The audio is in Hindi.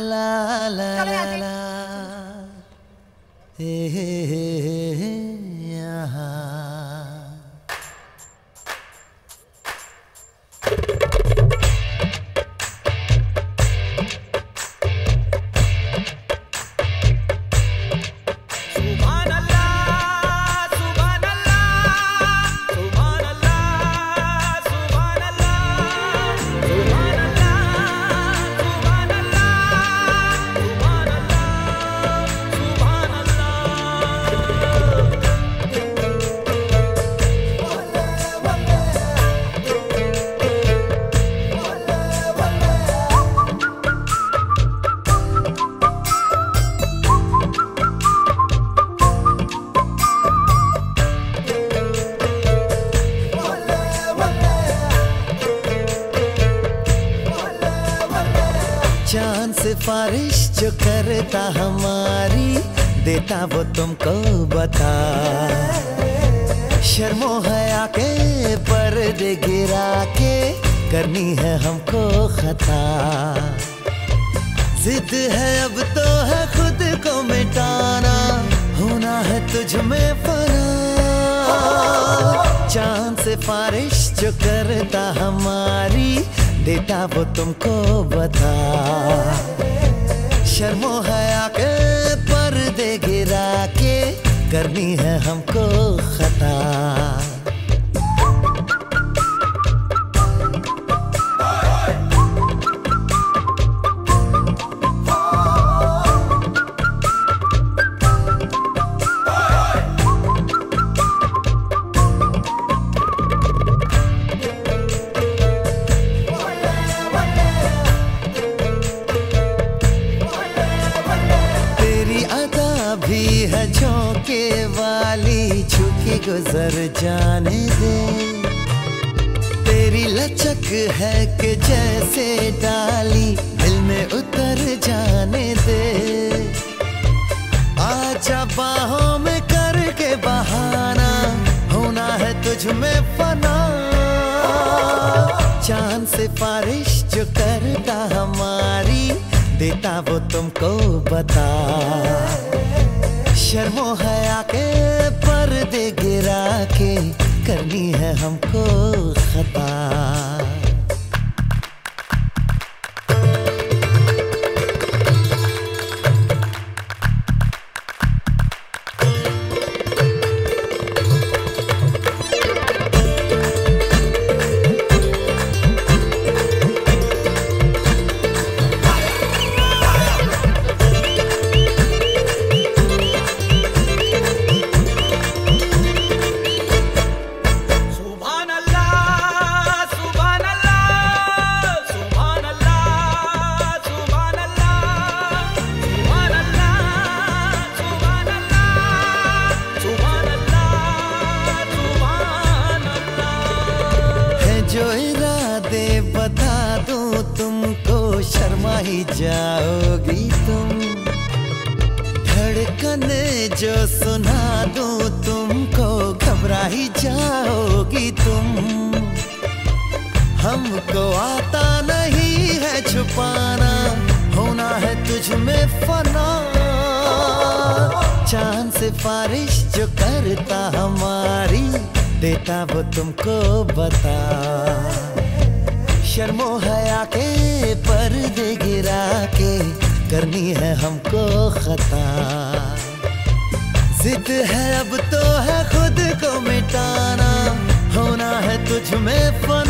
ला चाँद सिफारिश जो करता हमारी, देता वो तुमको बता। शर्मो हया के पर्दे गिरा के करनी है हमको खता। जिद है अब तो है खुद को मिटाना, होना है तुझ में फना। चाँद से फारिश जो करता हमारी देता वो तुमको बता शर्मो है हया पर दे गिरा के करनी है हमको खता। झुकी गुजर जाने दे। तेरी लचक है कि जैसे डाली दिल में उतर जाने दे। आजा बाहों में करके बहाना, होना है तुझ में फना। चाँद से बारिश जो करता हमारी, देता वो तुमको बता। शर्मो हया के पर्दे गिरा के करनी है हमको खता। जो इरादे बता दूँ, तुमको शर्मा ही जाओगी तुम। धड़कन जो सुना दूँ, तुमको घबरा ही जाओगी तुम। हमको आता नहीं है छुपाना, होना है तुझ में फना। चाँद से बारिश जो करता हमारी देता वो तुमको बता। शर्मो हया के पर्दे गिरा के, करनी है हमको खता। जिद है अब तो है खुद को मिटाना, होना है तुझ में फना।